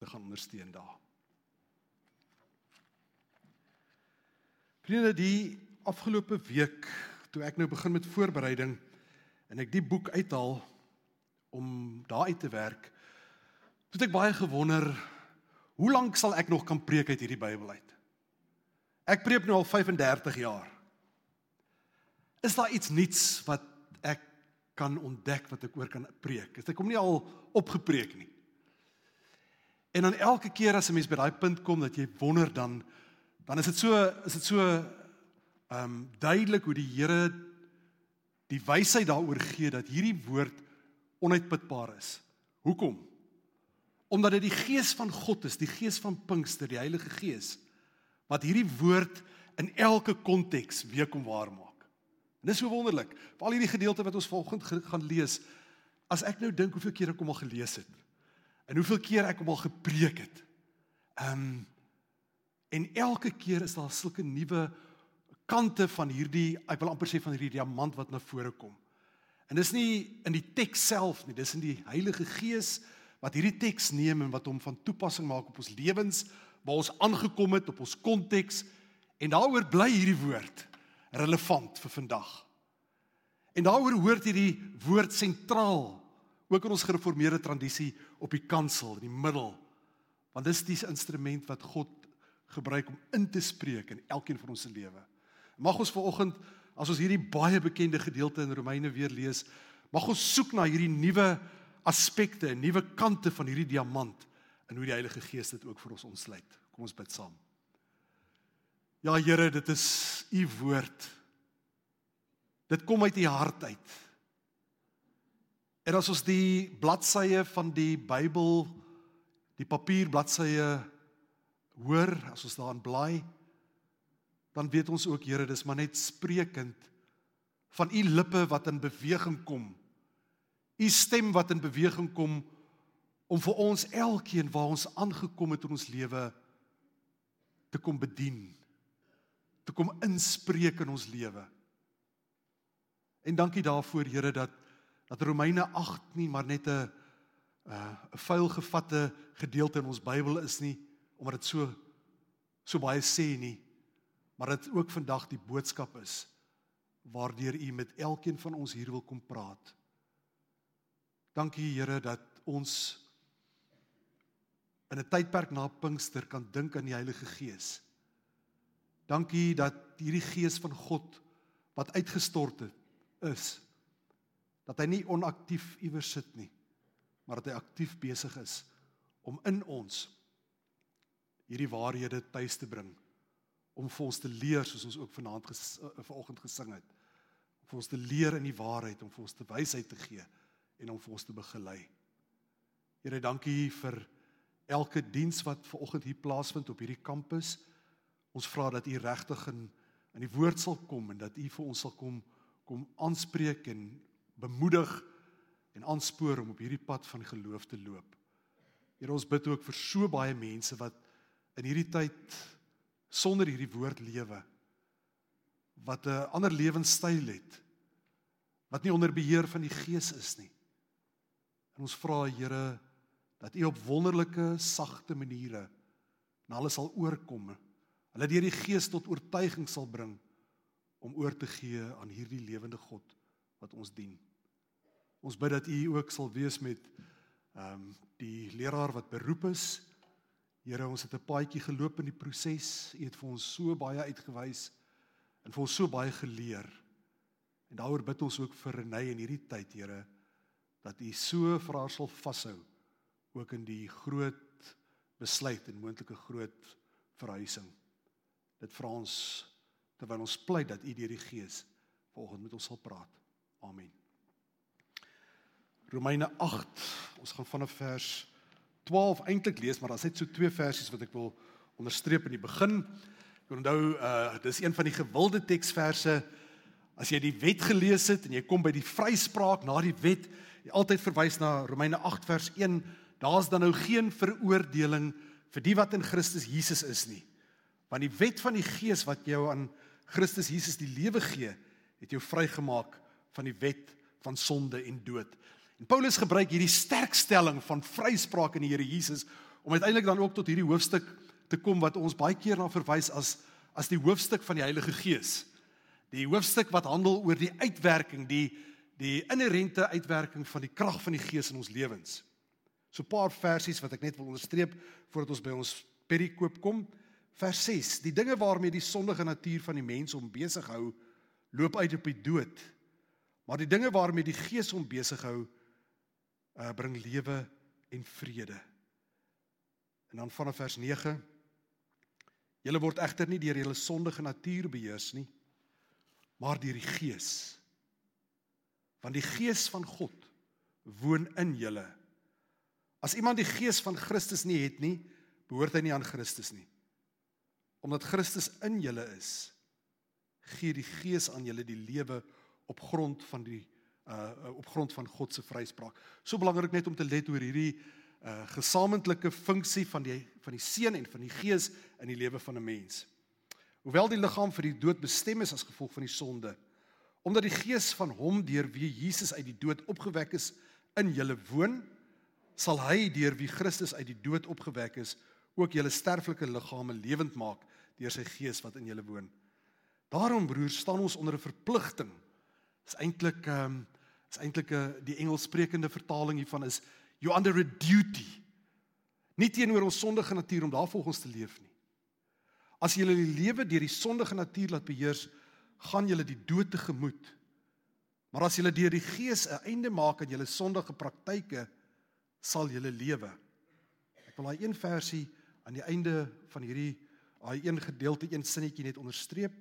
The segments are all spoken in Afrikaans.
te gaan ondersteun daar. Vriende, die afgelope week toe ek nou begin met voorbereiding en ek die boek uithaal om daar uit te werk, het ek baie gewonder hoe lank sal ek nog kan preek uit hierdie Bybel uit? Ek preek nou al 35 jaar. Is daar iets nuuts wat ek kan ontdek wat ek oor kan preek? Ek kom nie al opgepreek nie. En dan elke keer as 'n mens by daai punt kom dat jy wonder dan dan is dit so is dit so ehm um, duidelik hoe die Here die wysheid daaroor gee dat hierdie woord onuitputbaar is. Hoekom? Omdat dit die gees van God is, die gees van Pinkster, die Heilige Gees wat hierdie woord in elke konteks weer kom waar maak. En dis so wonderlik. Veral hierdie gedeelte wat ons volgende gaan lees, as ek nou dink hoeveel keer ek hom al gelees het en hoeveel keer ek hom al gepreek het. Ehm um, en elke keer is daar sulke nuwe kante van hierdie ek wil amper sê van hierdie diamant wat na vore kom. En dis nie in die teks self nie, dis in die Heilige Gees wat hierdie teks neem en wat hom van toepassing maak op ons lewens, waar ons aangekom het op ons konteks en daaroor bly hierdie woord relevant vir vandag. En daaroor hoort hierdie woord sentraal ook in ons gereformeerde tradisie op die kansel in die middel want dis die instrument wat God gebruik om in te spreek in elkeen van ons se lewe. Mag ons vanoggend as ons hierdie baie bekende gedeelte in Romeine weer lees, mag ons soek na hierdie nuwe aspekte nuwe kante van hierdie diamant en hoe die Heilige Gees dit ook vir ons ontsluit. Kom ons bid saam. Ja Here, dit is u woord. Dit kom uit u hart uit. En as ons die bladsye van die Bybel, die papierbladsye hoor, as ons daarin blaai, dan weet ons ook Here, dis maar net sprekend van u lippe wat in beweging kom. U stem wat in beweging kom om vir ons elkeen waar ons aangekom het in ons lewe te kom bedien, te kom inspreek in ons lewe. En dankie daarvoor Here dat dat Romeine 8 nie maar net 'n 'n vuil gevatte gedeelte in ons Bybel is nie omdat dit so so baie sê nie maar dit ook vandag die boodskap is waardeur u met elkeen van ons hier wil kom praat. Dankie Here dat ons in 'n tydperk na Pinkster kan dink aan die Heilige Gees. Dankie dat hierdie Gees van God wat uitgestort het is dat hy nie onaktief iewers sit nie, maar dat hy aktief besig is om in ons hierdie waarhede tuis te bring om vir ons te leer soos ons ook vanaand ges, uh, vanoggend gesing het. Om vir ons te leer in die waarheid, om vir ons te wysheid te gee en om vir ons te begelei. Here, dankie vir elke diens wat vanoggend hier plaasvind op hierdie kampus. Ons vra dat U regtig in in die woord sal kom en dat U vir ons sal kom kom aanspreek en bemoedig en aanspoor om op hierdie pad van geloof te loop. Here ons bid ook vir so baie mense wat in hierdie tyd sonder hierdie woord lewe wat 'n ander lewenstyl het wat nie onder beheer van die gees is nie. En ons vra Here dat U op wonderlike sagte maniere na hulle sal oorkom. Hulle deur die gees tot oortuiging sal bring om oor te gee aan hierdie lewende God wat ons dien. Ons bid dat U ook sal wees met ehm um, die leraar wat beroep is. Here, ons het 'n paadjie geloop in die proses. U het vir ons so baie uitgewys en vir ons so baie geleer. En daaroor bid ons ook vir Renée in hierdie tyd, Here, dat U so vir haar sal vashou ook in die groot besluit en moontlike groot verhuising. Dit vra ons terwyl ons pleit dat U deur die Gees volgens met ons sal praat. Amen. Romeine 8. Ons gaan vanaf vers 12 eintlik lees, maar daar's net so twee versies wat ek wil onderstreep in die begin. Ek onthou uh dis een van die gewilde teksverse as jy die wet gelees het en jy kom by die vryspraak na die wet, jy altyd verwys na Romeine 8 vers 1. Daar's dan nou geen veroordeling vir die wat in Christus Jesus is nie. Want die wet van die Gees wat jou aan Christus Jesus die lewe gee, het jou vrygemaak van die wet van sonde en dood. En Paulus gebruik hierdie sterk stelling van vryspraak in die Here Jesus om uiteindelik dan ook tot hierdie hoofstuk te kom wat ons baie keer na verwys as as die hoofstuk van die Heilige Gees. Die hoofstuk wat handel oor die uitwerking, die die inherente uitwerking van die krag van die Gees in ons lewens. So 'n paar versies wat ek net wil onderstreep voordat ons by ons perikoop kom. Vers 6: Die dinge waarmee die sondige natuur van die mens hom besig hou, loop uit op die dood. Maar die dinge waarmee die Gees hom besig hou, uh, bring lewe en vrede. En dan vanaf vers 9: Julle word egter nie deur julle sondige natuur beheers nie, maar deur die Gees. Want die Gees van God woon in julle. As iemand die Gees van Christus nie het nie, behoort hy nie aan Christus nie. Omdat Christus in julle is, gee die Gees aan julle die lewe op grond van die uh op grond van God se vryspraak. So belangrik net om te let oor hierdie uh gesamentlike funksie van die van die Seun en van die Gees in die lewe van 'n mens. Hoewel die liggaam vir die dood bestem is as gevolg van die sonde, omdat die Gees van hom deur wie Jesus uit die dood opgewek is in julle woon, sal hy deur wie Christus uit die dood opgewek is, ook julle sterflike liggame lewend maak deur sy Gees wat in julle woon. Daarom broer, staan ons onder 'n verpligting. Dis eintlik ehm um, is eintlik 'n uh, die Engelssprekende vertaling hiervan is you under a duty. Nie teenoor ons sondige natuur om daarvolgens te leef nie. As jy die lewe deur die sondige natuur laat beheers, gaan jy die dood tegemoet. Maar as jy deur die Gees 'n einde maak aan jou sondige praktyke, sal jy lewe. Ek wil daai een versie aan die einde van hierdie daai een gedeelte een sinnetjie net onderstreep.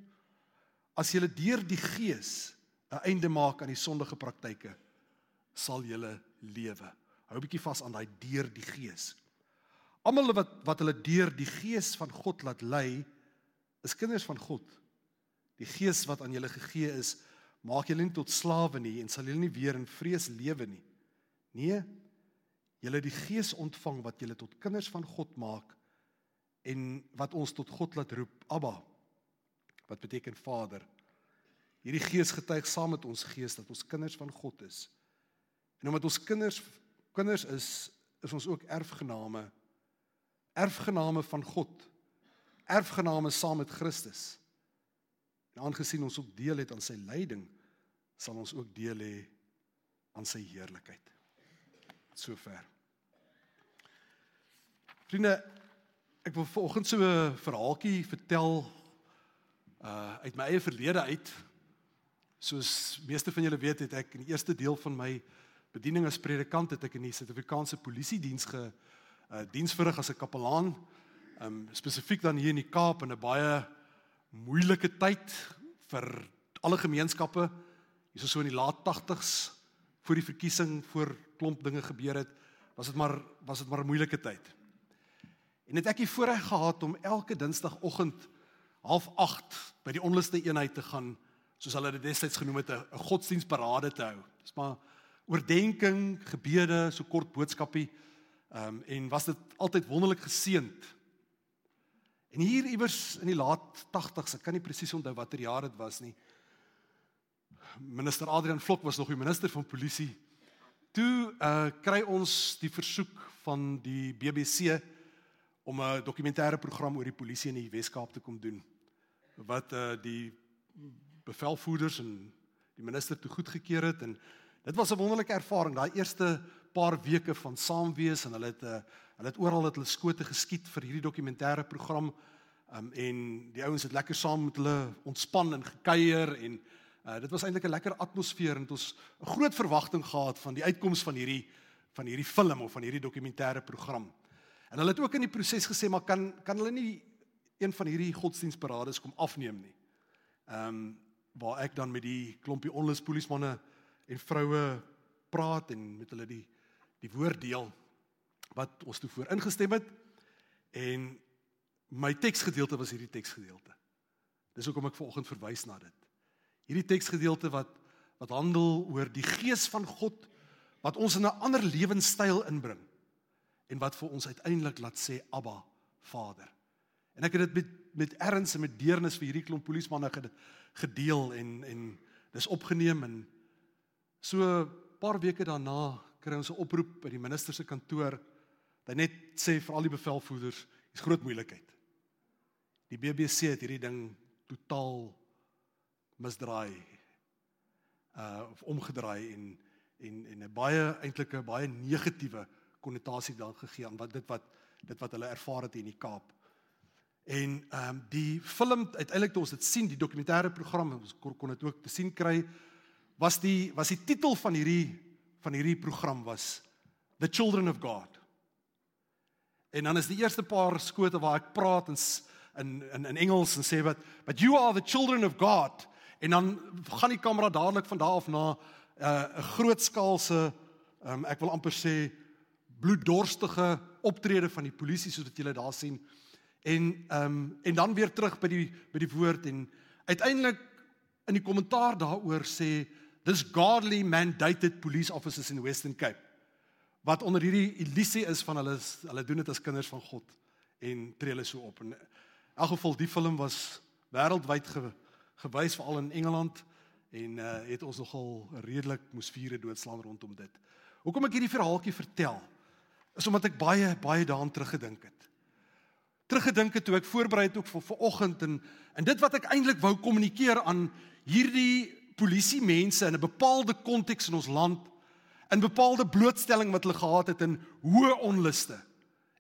As jy deur die Gees 'n einde maak aan die sondige praktyke, sal jy lewe. Hou 'n bietjie vas aan daai deur die Gees. Almal wat wat hulle deur die Gees van God laat lei, is kinders van God. Die Gees wat aan julle gegee is, maak julle nie tot slawe nie en sal julle nie weer in vrees lewe nie. Nee, julle die Gees ontvang wat julle tot kinders van God maak en wat ons tot God laat roep, Abba. Wat beteken Vader? Hierdie Gees getuig saam met ons gees dat ons kinders van God is. En omdat ons kinders kinders is, is ons ook erfgename. Erfgename van God. Erfgename saam met Christus. En aangesien ons ook deel het aan sy lyding, sal ons ook deel hê aan sy heerlikheid. Sover. Vriende, ek wil vanoggend so 'n verhaaltjie vertel uh uit my eie verlede uit Soos meeste van julle weet, het ek in die eerste deel van my bediening as predikant het ek in die Suid-Afrikaanse Polisie diens ge uh, diens verrig as 'n kapelaan. Um spesifiek dan hier in die Kaap in 'n baie moeilike tyd vir alle gemeenskappe. Hier is so in die laat 80s voor die verkiesing voor klomp dinge gebeur het, was dit maar was dit maar 'n moeilike tyd. En het ek hier voorreg gehad om elke Dinsdagoggend half 8 by die onluste eenheid te gaan soos hulle dit destyds genoem het 'n godsdienstparade te hou. Dis maar oordeenking, gebede, so kort boodskapie. Ehm um, en was dit altyd wonderlik geseënd. En hier iewers in die laat 80s, ek kan nie presies onthou watter jaar dit was nie. Minister Adrian Vlok was nog die minister van polisie. Toe uh kry ons die versoek van die BBC om 'n dokumentêre program oor die polisie in die Wes-Kaap te kom doen. Wat uh die bevelvoerders en die minister toe goedgekeur het en dit was 'n wonderlike ervaring daai eerste paar weke van saam wees en hulle het uh, hulle het oral het hulle skote geskiet vir hierdie dokumentêre program um, en die ouens het lekker saam met hulle ontspan en gekuier en uh, dit was eintlik 'n lekker atmosfeer en ons 'n groot verwagting gehad van die uitkoms van hierdie van hierdie film of van hierdie dokumentêre program. En hulle het ook in die proses gesê maar kan kan hulle nie een van hierdie godsdienstparades kom afneem nie. Ehm um, waar ek dan met die klompie onlus polismanne en vroue praat en met hulle die die woord deel wat ons toe voor ingestem het en my teksgedeelte was hierdie teksgedeelte. Dis hoekom ek vanoggend verwys na dit. Hierdie teksgedeelte wat wat handel oor die gees van God wat ons in 'n ander lewenstyl inbring en wat vir ons uiteindelik laat sê Abba Vader. En ek het dit met met erns en met deernis vir hierdie klomp polismanne gedeel en en dis opgeneem en so 'n paar weke daarna kry ons 'n oproep by die minister se kantoor hy net sê vir al die bevelvoerders, dis groot moeilikheid. Die BBC het hierdie ding totaal misdraai uh of omgedraai en en en 'n baie eintlik 'n baie negatiewe konnotasie dan gegee aan wat dit wat dit wat hulle ervaar het in die Kaap. En ehm um, die film uiteindelik toe ons dit sien, die dokumentêre program, ons kon, kon dit ook te sien kry, was die was die titel van hierdie van hierdie program was The Children of God. En dan is die eerste paar skote waar ek praat in in in, Engels en sê wat but you are the children of God en dan gaan die kamera dadelik van daar af na 'n uh, grootskaalse um, ek wil amper sê bloeddorstige optrede van die polisie soos wat julle daar sien en ehm um, en dan weer terug by die by die woord en uiteindelik in die kommentaar daaroor sê this godly mandated police officers in Western Cape wat onder hierdie illusie is van hulle hulle doen dit as kinders van God en tree hulle so op en In elk geval die film was wêreldwyd ge, gewys veral in Engeland en uh het ons nogal redelik moes vure doodslaan rondom dit. Hoekom ek hierdie verhaaltjie vertel is omdat ek baie baie daaraan teruggedink het. Teruggedink het toe ek voorberei het ook vir vanoggend en en dit wat ek eintlik wou kommunikeer aan hierdie polisie mense in 'n bepaalde konteks in ons land in bepaalde blootstelling wat hulle gehad het in hoë onluste.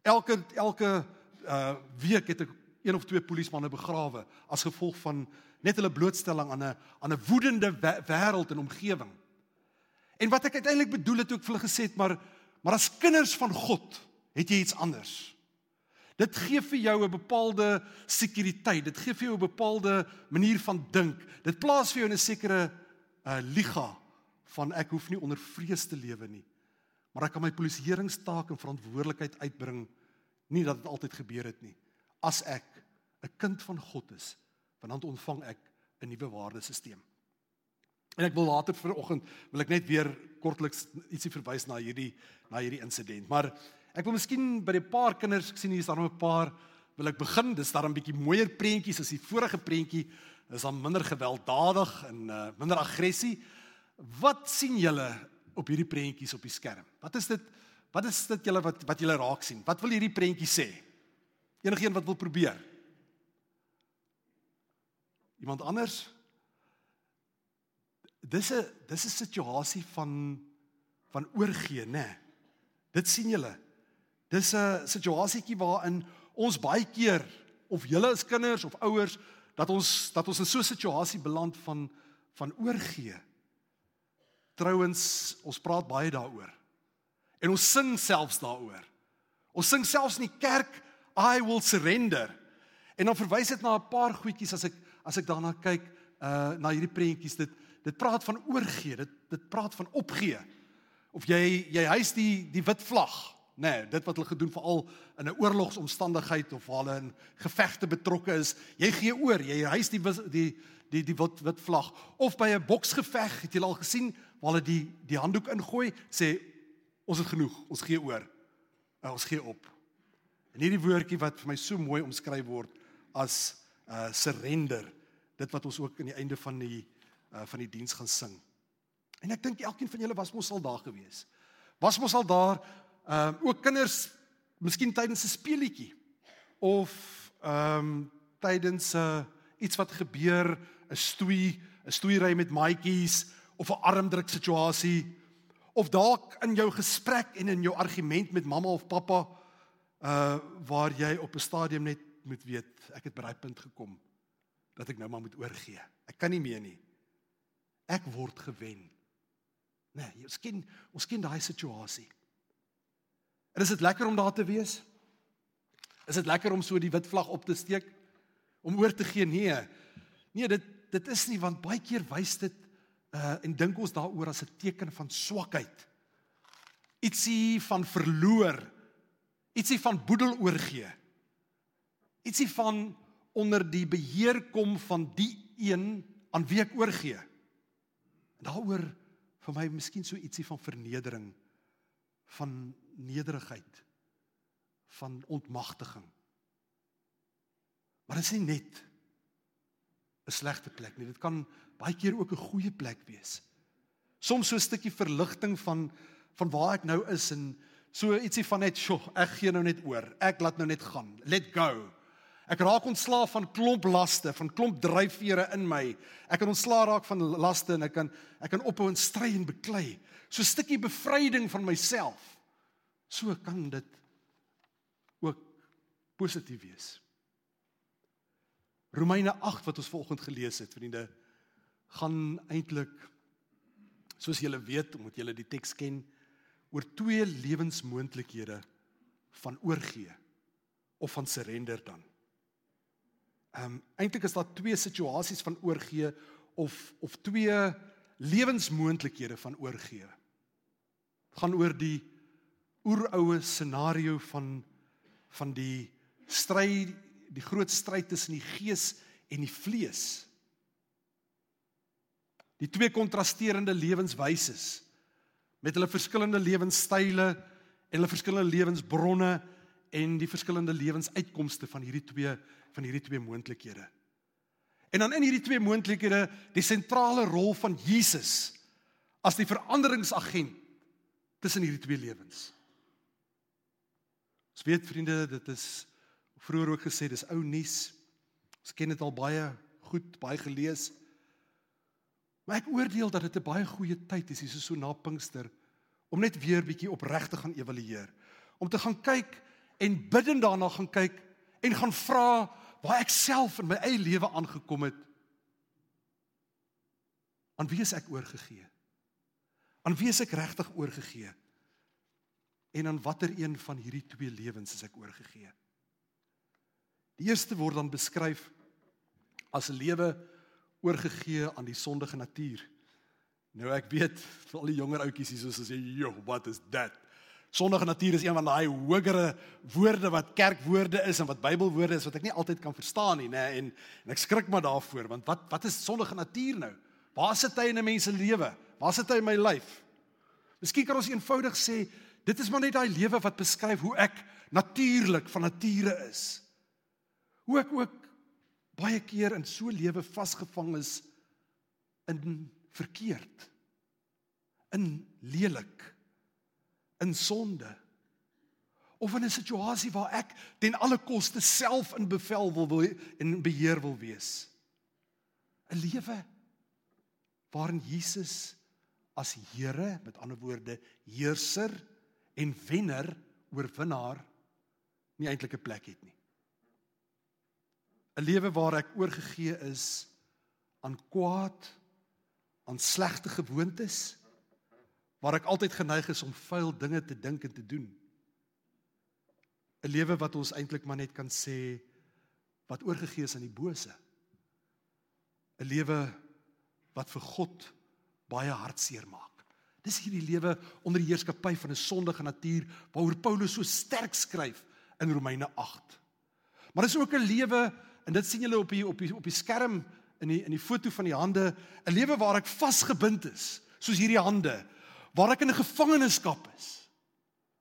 Elke elke uh week het ek een of twee polismanne begrawe as gevolg van net hulle blootstelling aan 'n aan 'n woedende wêreld en omgewing. En wat ek uiteindelik bedoel het ook vir hulle gesê het, maar maar as kinders van God het jy iets anders. Dit gee vir jou 'n bepaalde sekuriteit, dit gee vir jou 'n bepaalde manier van dink. Dit plaas vir jou in 'n sekere uh liga van ek hoef nie onder vrees te lewe nie. Maar ek kan my polisieeringstaak en verantwoordelikheid uitbring nie dat dit altyd gebeur het nie as ek 'n kind van God is, dan ontvang ek 'n nuwe waardesisteem. En ek wil later vanoggend wil ek net weer kortliks ietsie verwys na hierdie na hierdie insident. Maar ek wil miskien by die paar kinders sien hier is daar nog 'n paar wil ek begin. Dis daar 'n bietjie mooier prentjies as die vorige prentjie. Is dan minder gewelddadig en uh, minder aggressie. Wat sien julle op hierdie prentjies op die skerm? Wat is dit? Wat is dit julle wat wat julle raak sien? Wat wil hierdie prentjie sê? Enigeen wat wil probeer? Iemand anders? Dis 'n dis 'n situasie van van oorgee, nê. Nee. Dit sien julle. Dis 'n situasietjie waarin ons baie keer of julle as kinders of ouers dat ons dat ons in so 'n situasie beland van van oorgee. Trouwens, ons praat baie daaroor. En ons sing selfs daaroor. Ons sing selfs in die kerk I will surrender. En dan verwys dit na 'n paar goedjies as ek as ek daarna kyk uh na hierdie prentjies dit dit praat van oorgee, dit dit praat van opgee. Of jy jy hys die die wit vlag, nê, nee, dit wat hulle gedoen veral in 'n oorlogsomstandigheid of waar hulle in gevegte betrokke is, jy gee oor, jy hys die die die die wit wit vlag of by 'n boksgeveg, het jy al gesien waar hulle die die handdoek ingooi, sê ons het genoeg, ons gee oor. Uh, ons gee op. En hierdie woordjie wat vir my so mooi omskryf word as uh surrender, dit wat ons ook aan die einde van die uh van die diens gaan sing. En ek dink elkeen van julle was mos al daar gewees. Was mos al daar uh ook kinders miskien tydens 'n speelietjie of ehm um, tydens 'n uh, iets wat gebeur, 'n stoei, 'n stoeiery met maatjies of 'n armdruk situasie of dalk in jou gesprek en in jou argument met mamma of pappa uh waar jy op 'n stadium net moet weet ek het by daai punt gekom dat ek nou maar moet oorgee. Ek kan nie meer nie. Ek word gewen. Nee, ons ken ons ken daai situasie. En is dit lekker om daar te wees? Is dit lekker om so die wit vlag op te steek om oor te gee? Nee. Nee, dit dit is nie want baie keer wys dit uh en dink ons daaroor as 'n teken van swakheid. Ietsie van verloor ietsie van boedel oorgee. Ietsie van onder die beheer kom van die een aan wie ek oorgee. Daaroor vir my miskien so ietsie van vernedering, van nederigheid, van ontmagtiging. Maar dit is nie net 'n slegte plek nie. Dit kan baie keer ook 'n goeie plek wees. Soms so 'n stukkie verligting van van waar ek nou is en so ietsie van net, "Sjoe, ek gee nou net oor. Ek laat nou net gaan. Let go." Ek raak ontslaaf van klomp laste, van klomp dryfvere in my. Ek kan ontslaa raak van laste en ek kan ek kan ophou en stry en beklei. So 'n stukkie bevryding van myself. So kan dit ook positief wees. Romeine 8 wat ons vanoggend gelees het, vriende, gaan eintlik soos julle weet, omdat julle die teks ken, oor twee lewensmoontlikhede van oorgee of van surrender dan. Ehm um, eintlik is daar twee situasies van oorgee of of twee lewensmoontlikhede van oorgee. Dit gaan oor die oeroue scenario van van die stryd, die groot stryd tussen die gees en die vlees. Die twee kontrasterende lewenswyses met hulle verskillende lewenstyle en hulle verskillende lewensbronne en die verskillende lewensuitkomste van hierdie twee van hierdie twee moontlikhede. En dan in hierdie twee moontlikhede die sentrale rol van Jesus as die veranderingsagent tussen hierdie twee lewens. Ons weet vriende, dit is vroeër ook gesê, dis ou nuus. Ons ken dit al baie goed, baie gelees. Maar ek oordeel dat dit 'n baie goeie tyd is hier so na Pinkster om net weer bietjie opreg te gaan evalueer. Om te gaan kyk en bidend daarna gaan kyk en gaan vra waar ek self in my eie lewe aangekom het. Aan wie is ek oorgegee? Aan wie is ek regtig oorgegee? En aan watter een van hierdie twee lewens is ek oorgegee? Die eerste word dan beskryf as 'n lewe oorgegee aan die sondige natuur. Nou ek weet vir al die jonger ouetjies hier soos as jy, "Jo, wat is dit?" Sondige natuur is een van daai hogere woorde wat kerkwoorde is en wat Bybelwoorde is wat ek nie altyd kan verstaan nie, nê, en en ek skrik maar daarvoor want wat wat is sondige natuur nou? Waar sit hy in 'n mens se lewe? Waar sit hy in my lyf? Miskien kan ons eenvoudig sê dit is maar net daai lewe wat beskryf hoe ek natuurlik van nature is. Hoe ek ook baie keer in so lewe vasgevang is in verkeerd in lelik in sonde of in 'n situasie waar ek ten alle koste self in bevel wil, wil en beheer wil wees 'n lewe waarin Jesus as Here met ander woorde heerser en wenner oorwinnaar nie eintlik 'n plek het nie 'n lewe waar ek oorgegee is aan kwaad, aan slegte gewoontes, waar ek altyd geneig is om vuil dinge te dink en te doen. 'n Lewe wat ons eintlik maar net kan sê wat oorgegee is aan die bose. 'n Lewe wat vir God baie hartseer maak. Dis hierdie lewe onder die heerskappy van 'n sondige natuur waaroor Paulus so sterk skryf in Romeine 8. Maar dis ook 'n lewe En dit sien julle op die op die op die skerm in die in die foto van die hande, 'n lewe waar ek vasgebind is, soos hierdie hande, waar ek in 'n gevangenskap is.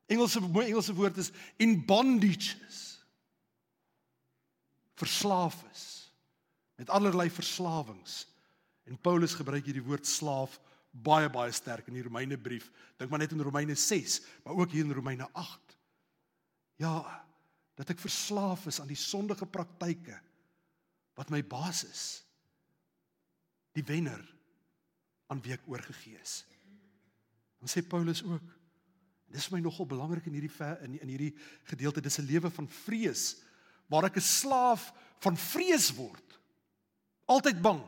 Engelse Engelse woord is in bondages. Verslaaf is met allerlei verslawings. En Paulus gebruik hierdie woord slaaf baie baie sterk in die Romeine brief. Dink maar net in Romeine 6, maar ook hier in Romeine 8. Ja, dat ek verslaaf is aan die sondige praktyke wat my baas is. Die wenner aan wie ek oorgegee is. Dan sê Paulus ook dis vir my nogal belangrik in hierdie in in hierdie gedeelte dis 'n lewe van vrees waar ek 'n slaaf van vrees word. Altyd bang.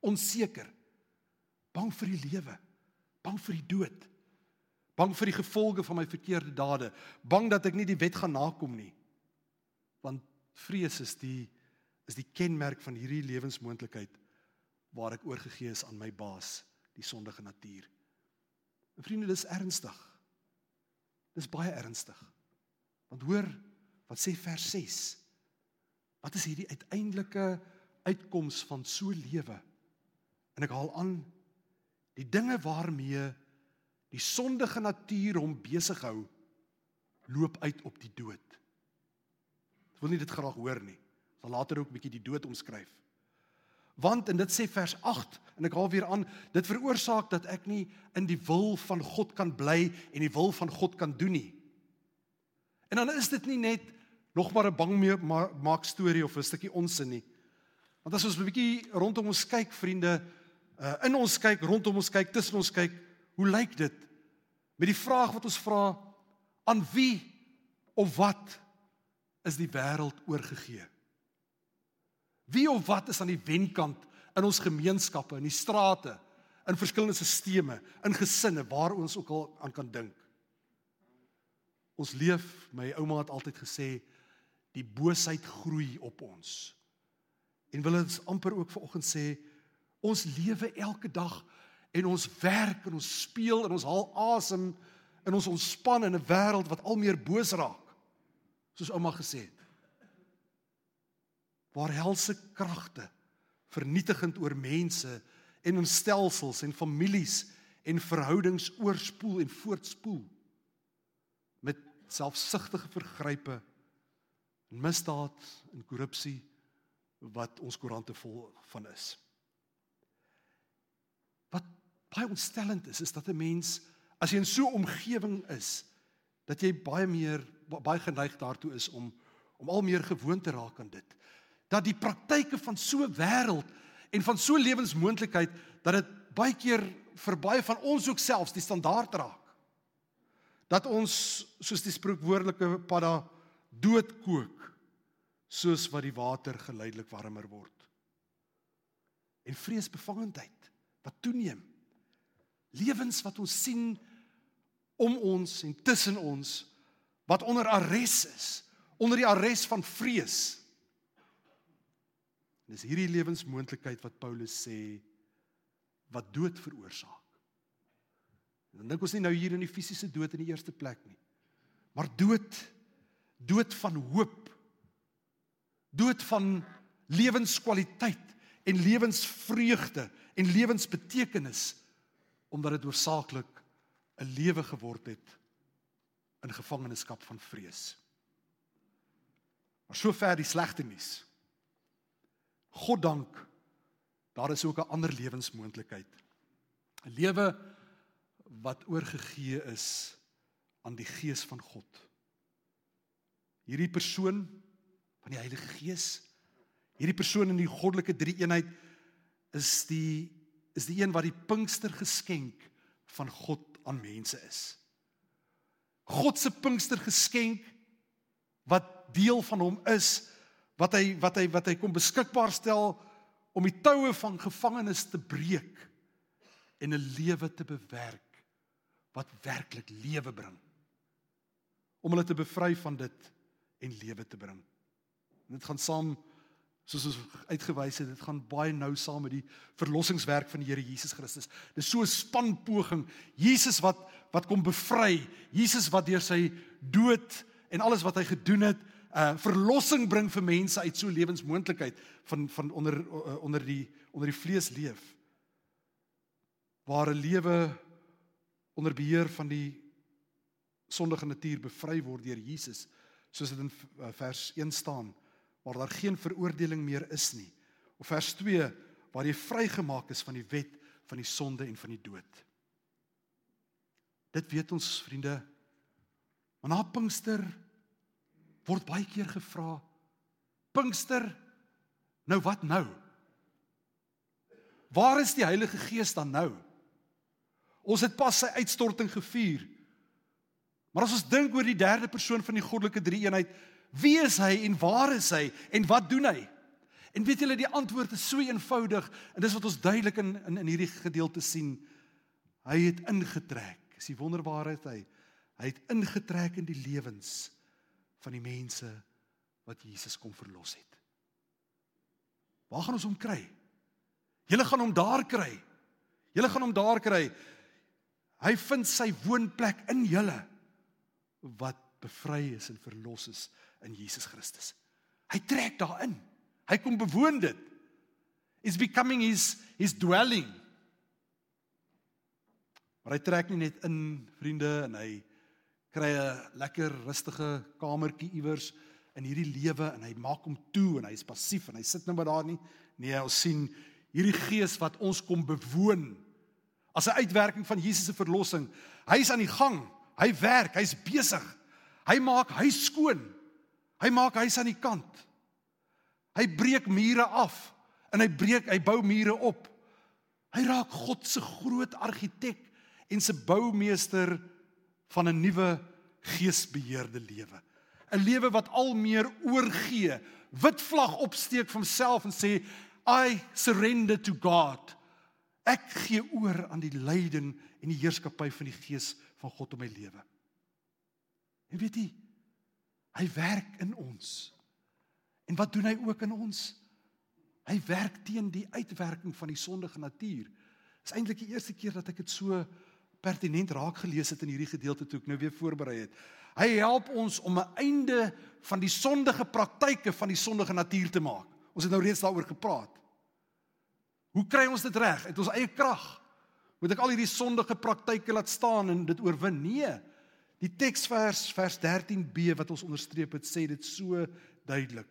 Onseker. Bang vir die lewe. Bang vir die dood. Bang vir die gevolge van my verkeerde dade. Bang dat ek nie die wet gaan nakom nie. Want vrees is die is die kenmerk van hierdie lewensmoontlikheid waar ek oorgegee is aan my baas, die sondige natuur. En vriende, dis ernstig. Dis baie ernstig. Want hoor wat sê vers 6. Wat is hierdie uiteindelike uitkoms van so lewe? En ek haal aan die dinge waarmee die sondige natuur hom besig hou loop uit op die dood. Ek wil nie dit graag hoor nie sal later ook 'n bietjie die dood omskryf. Want en dit sê vers 8 en ek haal weer aan, dit veroorsaak dat ek nie in die wil van God kan bly en die wil van God kan doen nie. En dan is dit nie net nog maar 'n bang maak storie of 'n stukkie onsin nie. Want as ons 'n bietjie rondom ons kyk, vriende, uh, in ons kyk, rondom ons kyk, tussen ons kyk, hoe lyk dit? Met die vraag wat ons vra, aan wie of wat is die wêreld oorgegee? Wie of wat is aan die wenkant in ons gemeenskappe, in die strate, in verskillende stelsels, in gesinne waar ons ook al aan kan dink? Ons leef, my ouma het altyd gesê, die boosheid groei op ons. En wil ons amper ook vanoggend sê, ons lewe elke dag en ons werk en ons speel en ons haal asem en ons ontspan in 'n wêreld wat al meer boos raak. Soos ouma gesê het. Waar helse kragte vernietigend oor mense en in stelsels en families en verhoudings oorspoel en voortspoel met selfsugtige vergrype en misdaad en korrupsie wat ons koerante vol van is. Baie ontstellend is, is dat 'n mens as jy in so 'n omgewing is, dat jy baie meer baie geneig daartoe is om om al meer gewoond te raak aan dit. Dat die praktyke van so 'n wêreld en van so lewensmoontlikheid dat dit baie keer vir baie van ons ook selfs die standaard raak. Dat ons soos die spreekwoordelike padda doodkook soos wat die water geleidelik warmer word. En vreesbevangendheid wat toeneem. Lewens wat ons sien om ons en tussen ons wat onder arrest is, onder die arrest van vrees. Dis hierdie lewensmoontlikheid wat Paulus sê wat dood veroorsaak. Dan dink ons nie nou hier in die fisiese dood in die eerste plek nie. Maar dood dood van hoop. Dood van lewenskwaliteit en lewensvreugde en lewensbetekenis omdat dit oorsaaklik 'n lewe geword het in gevangenskap van vrees. Maar sover die slegte nuus. God dank daar is ook 'n ander lewensmoontlikheid. 'n Lewe wat oorgegee is aan die gees van God. Hierdie persoon van die Heilige Gees, hierdie persoon in die goddelike drie-eenheid is die is die een wat die Pinkster geskenk van God aan mense is. God se Pinkster geskenk wat deel van hom is, wat hy wat hy wat hy kom beskikbaar stel om die toue van gevangenes te breek en 'n lewe te bewerk wat werklik lewe bring. Om hulle te bevry van dit en lewe te bring. En dit gaan saam soos ons uitgewys het, dit gaan baie nou saam met die verlossingswerk van die Here Jesus Christus. Dis so 'n spanpoging. Jesus wat wat kom bevry, Jesus wat deur sy dood en alles wat hy gedoen het, uh verlossing bring vir mense uit so lewensmoontlikheid van van onder uh, onder die onder die vlees leef. Waar 'n lewe onder beheer van die sondige natuur bevry word deur Jesus, soos dit in uh, vers 1 staan, waar daar geen veroordeling meer is nie. Of vers 2 waar jy vrygemaak is van die wet van die sonde en van die dood. Dit weet ons vriende. Maar na Pinkster word baie keer gevra Pinkster nou wat nou? Waar is die Heilige Gees dan nou? Ons het pas sy uitstorting gevier. Maar as ons dink oor die derde persoon van die goddelike drie-eenheid, wie is hy en waar is hy en wat doen hy? En weet julle die antwoord is so eenvoudig en dis wat ons duidelik in in, in hierdie gedeelte sien. Hy het ingetrek. Is die wonderbaarheid hy. Hy het ingetrek in die lewens van die mense wat Jesus kom verlos het. Waar gaan ons hom kry? Julle gaan hom daar kry. Julle gaan hom daar kry. Hy vind sy woonplek in julle wat bevry is en verlos is in Jesus Christus. Hy trek daarin. Hy kom bewoon dit. Is becoming his his dwelling. Maar hy trek nie net in vriende en hy kry 'n lekker rustige kamertjie iewers in hierdie lewe en hy maak hom toe en hy's passief en hy sit net nou maar daar nie. Nee, ons sien hierdie gees wat ons kom bewoon as 'n uitwerking van Jesus se verlossing. Hy's aan die gang. Hy werk, hy's besig. Hy maak huis skoon. Hy maak huis aan die kant. Hy breek mure af en hy breek, hy bou mure op. Hy raak God se groot argitek en se boumeester van 'n nuwe geesbeheerde lewe. 'n Lewe wat al meer oorgee, wit vlag opsteek van homself en sê I surrender to God. Ek gee oor aan die leiding en die heerskappy van die Gees van God in my lewe. En weet jy, hy werk in ons. En wat doen hy ook in ons? Hy werk teen die uitwerking van die sondige natuur. Dis eintlik die eerste keer dat ek dit so pertinent raak gelees het in hierdie gedeelte toe ek nou weer voorberei het. Hy help ons om 'n einde van die sondige praktyke van die sondige natuur te maak. Ons het nou reeds daaroor gepraat. Hoe kry ons dit reg? Uit ons eie krag. Moet ek al hierdie sondige praktyke laat staan en dit oorwin? Nee. Die teksvers vers 13b wat ons onderstreep het, sê dit so duidelik.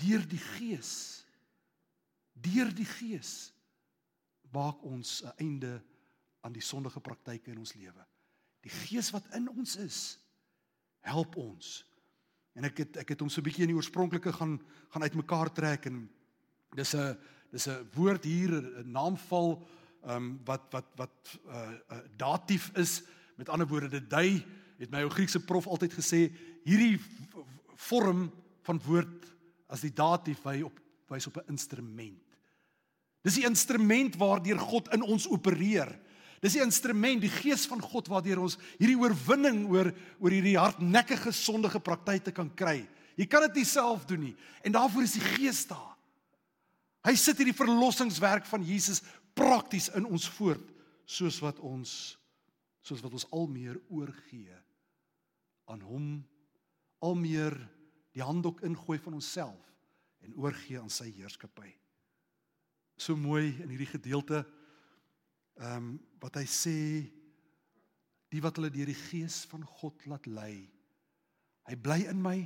Deur die Gees deur die Gees maak ons 'n einde aan die sondige praktyke in ons lewe. Die Gees wat in ons is, help ons. En ek het ek het hom so 'n bietjie in die oorspronklike gaan gaan uitmekaar trek en dis 'n dis 'n woord hier 'n naamval ehm um, wat wat wat 'n uh, uh, datief is. Met ander woorde, dit dui het my ou Griekse prof altyd gesê, hierdie vorm van woord as die datief wy op wys op 'n instrument. Dis die instrument waardeur God in ons opereer. Dis die instrument, die gees van God waardeur ons hierdie oorwinning oor oor hierdie hardnekkige sondige praktyke kan kry. Jy kan dit nie self doen nie en daarvoor is die Gees daar. Hy sit hierdie verlossingswerk van Jesus prakties in ons voort soos wat ons soos wat ons al meer oorgee aan hom al meer die handdoek ingooi van onsself en oorgee aan sy heerskappy so mooi in hierdie gedeelte ehm um, wat hy sê die wat hulle deur die gees van God laat lei. Hy bly in my.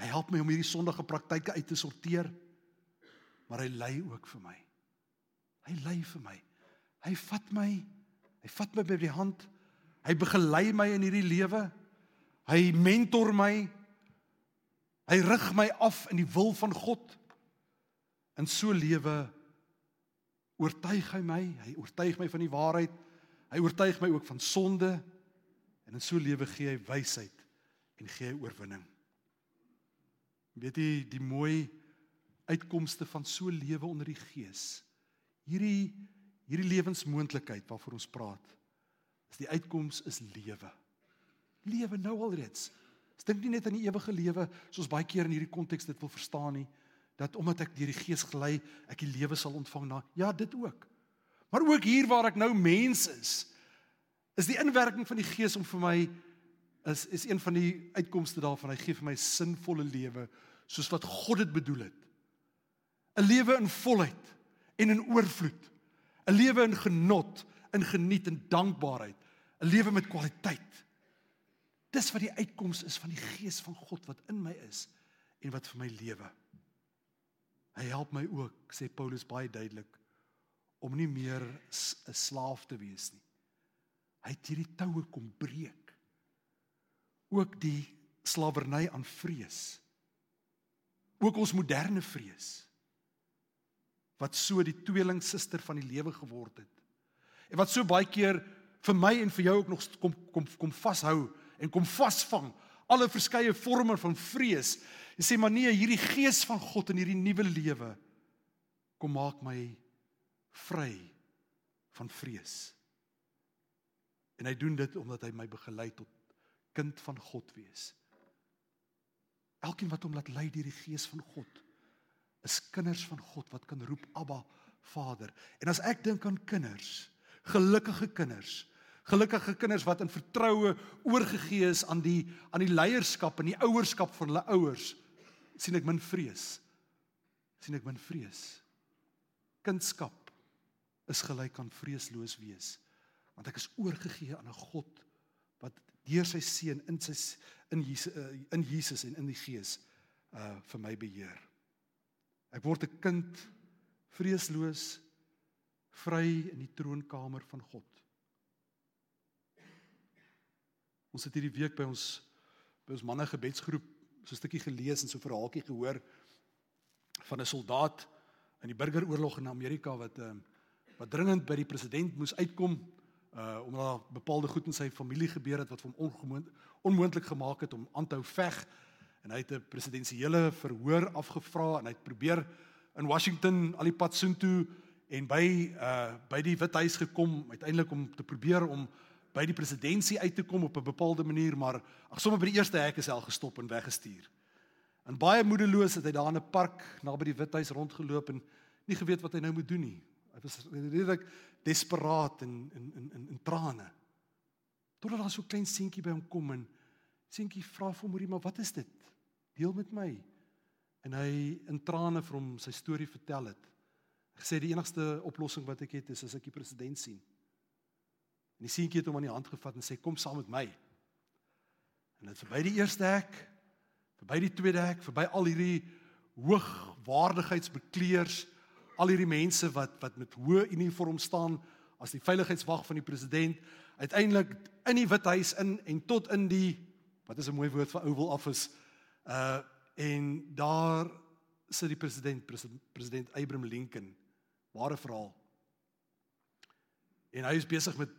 Hy help my om hierdie sondige praktyke uit te sorteer. Maar hy lei ook vir my. Hy lei vir my. Hy vat my. Hy vat my by die hand. Hy begelei my in hierdie lewe. Hy mentor my. Hy rig my af in die wil van God. In so lewe oortuig hy my, hy oortuig my van die waarheid. Hy oortuig my ook van sonde en in so lewe gee hy wysheid en gee hy oorwinning. Weet jy die mooi uitkomste van so lewe onder die Gees. Hierdie hierdie lewensmoontlikheid waarvoor ons praat. Is die uitkoms is lewe. Lewe nou alreeds. Dink nie net aan die ewige lewe soos baie keer in hierdie konteks dit wil verstaan nie dat omdat ek deur die Gees gelei, ek die lewe sal ontvang na. Ja, dit ook. Maar ook hier waar ek nou mens is, is die inwerking van die Gees om vir my is is een van die uitkomste daarvan. Hy gee vir my sinvolle lewe soos wat God dit bedoel het. 'n Lewe in volheid en in oorvloed. 'n Lewe in genot, in geniet en dankbaarheid. 'n Lewe met kwaliteit. Dis wat die uitkoms is van die Gees van God wat in my is en wat vir my lewe. Hy help my ook, sê Paulus baie duidelik, om nie meer 'n slaaf te wees nie. Hy het hierdie toue kom breek. Ook die slawerny aan vrees. Ook ons moderne vrees wat so die tweelingsuster van die lewe geword het. En wat so baie keer vir my en vir jou ook nog kom kom kom vashou en kom vasvang alle verskeie forme van vrees Jy sê maar nee, hierdie gees van God in hierdie nuwe lewe kom maak my vry van vrees. En hy doen dit omdat hy my begelei tot kind van God wees. Elkeen wat hom laat lei deur die gees van God is kinders van God wat kan roep Abba Vader. En as ek dink aan kinders, gelukkige kinders, gelukkige kinders wat in vertroue oorgegee is aan die aan die leierskap en die ouerskap van hulle ouers, sien ek min vrees. sien ek min vrees. Kindskap is gelyk aan vreesloos wees want ek is oorgegee aan 'n God wat deur sy seun in sy in Jesus in Jesus en in die Gees uh vir my beheer. Ek word 'n kind vreesloos vry in die troonkamer van God. Ons het hierdie week by ons by ons manne gebedsgroep so 'n stukkie gelees en so 'n verhaaltjie gehoor van 'n soldaat in die burgeroorlog in Amerika wat ehm uh, wat dringend by die president moes uitkom uh omdat daar bepaalde goed in sy familie gebeur het wat hom onmoontlik gemaak het om aan te hou veg en hy het 'n presidensiële verhoor afgevra en hy het probeer in Washington al die pad soontoe en by uh by die Withuis gekom uiteindelik om te probeer om by die presidentskap uit te kom op 'n bepaalde manier maar ag sommer by die eerste hek is hy al gestop en weggestuur. En baie moedeloos het hy daar in 'n park naby die Withuis rondgeloop en nie geweet wat hy nou moet doen nie. Hy was redelik desperaat en in in in in trane. Totdat daar so 'n klein seentjie by hom kom en seentjie vra vir hom: "Maar wat is dit? Deel met my." En hy in trane vir hom sy storie vertel het gesê die enigste oplossing wat ek het is as ek die president sien. En die seentjie het hom aan die hand gevat en sê kom saam met my. En dit verby die eerste hek, verby die tweede hek, verby al hierdie hoogwaardigheidsbekleers, al hierdie mense wat wat met hoë uniform staan as die veiligheidswag van die president, uiteindelik in die Withuis in en tot in die wat is 'n mooi woord vir Oval Office. Uh en daar sit die president president Abraham Lincoln Ware verhaal. En hy is besig met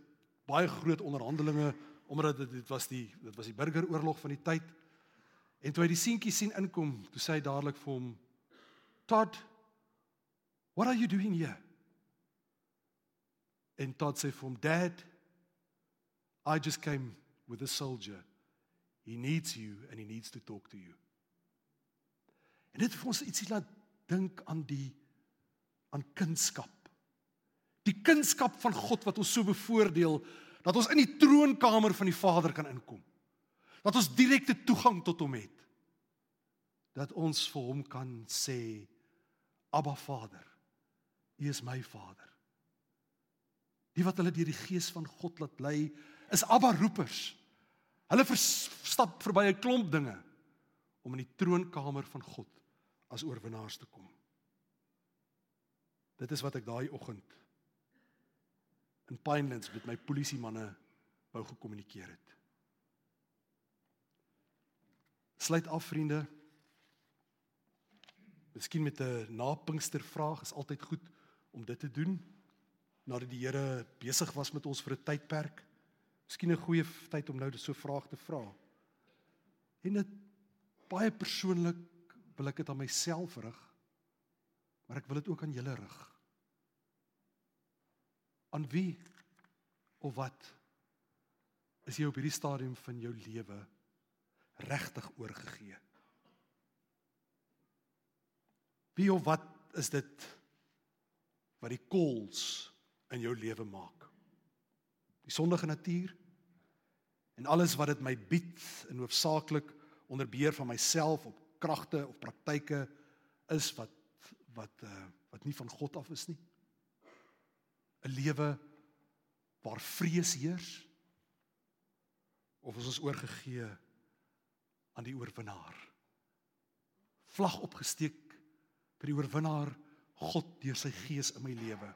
baie groot onderhandelinge omdat dit dit was die dit was die burgeroorlog van die tyd. En toe hy die seentjie sien inkom, toe sê hy dadelik vir hom: "Todd, what are you doing here?" En Todd sê vir hom: "Dad, I just came with a soldier. He needs you and he needs to talk to you." En dit het ons ietsie laat dink aan die aan kunskap. Die kunskap van God wat ons so bevoordeel dat ons in die troonkamer van die Vader kan inkom. Dat ons direkte toegang tot hom het. Dat ons vir hom kan sê Abba Vader, U is my Vader. Die wat hulle deur die gees van God laat lei, is Abba roepers. Hulle stap verby 'n klomp dinge om in die troonkamer van God as oorwinnaars te kom. Dit is wat ek daai oggend in Pinelands met my polisie manne wou gekommunikeer het. Sluit af vriende. Miskien met 'n napinkster vraag is altyd goed om dit te doen nadat die Here besig was met ons vir 'n tydperk. Miskien 'n goeie tyd om nou so 'n vraag te vra. En dit baie persoonlik wil ek dit aan myself rig, maar ek wil dit ook aan julle rig aan wie of wat is jy op hierdie stadium van jou lewe regtig oorgegee? Wie of wat is dit wat die kols in jou lewe maak? Die sondige natuur en alles wat dit my bied in hoofsaaklik onder beheer van myself op kragte of praktyke is wat wat uh, wat nie van God af is nie. 'n lewe waar vrees heers? Of is ons oorgegee aan die oorwinnaar? Vlag opgesteek vir die oorwinnaar God deur sy gees in my lewe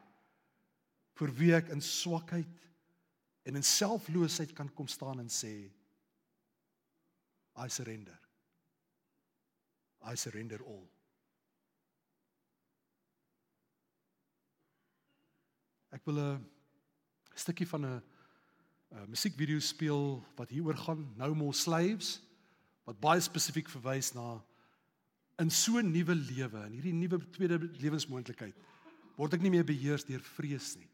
vir wie ek in swakheid en in selfloosheid kan kom staan en sê I surrender. I surrender all Ek wil 'n stukkie van 'n 'n eh, musiekvideo speel wat hieroor gaan No More Slaves wat baie spesifiek verwys na in so 'n nuwe lewe, in hierdie nuwe tweede lewensmoontlikheid word ek nie meer beheers deur vrees nie.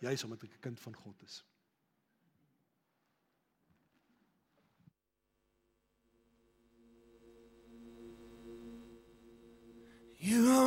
Juis omdat ek 'n kind van God is. You